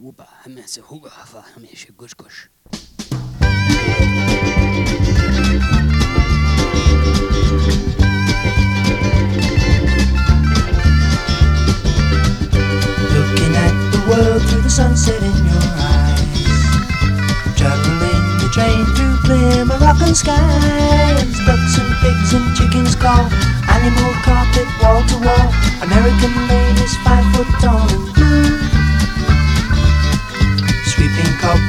Opa, hemen huga fa hemen şey kuş kuş. Looking at the world through the sunset in your eyes. Traveling the train through clear Moroccan skies. Ducks and pigs and chickens call. Animal carpet wall to wall. American ladies five foot tall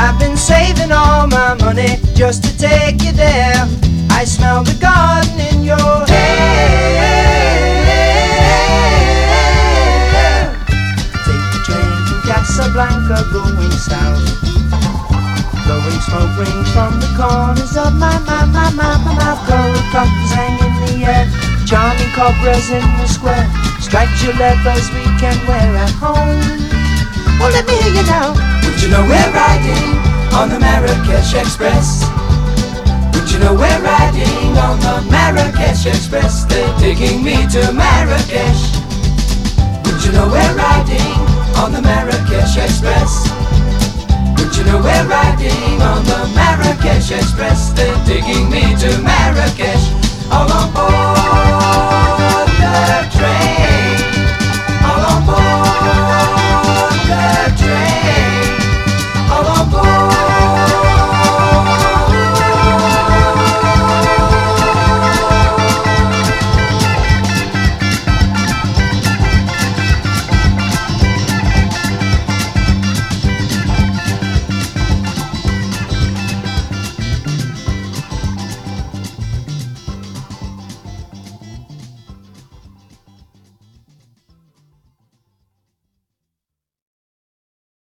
I've been saving all my money just to take you there. I smell the garden in your hair. Take the train to Casablanca going south. Blowing smoke rings from the corners of my, my, my, my, my mouth. Gold cockles hang in the air. Charming cobras in the square. Striped djellebas we can wear at home. Well, let me hear you now. Would you know we're riding on the Marrakesh Express? Would you know we're riding on the Marrakesh Express? They're taking me to Marrakesh. Would you know we're riding on the Marrakesh Express? Would you know we're riding on the Marrakesh Express? They're taking me to Marrakesh. All on board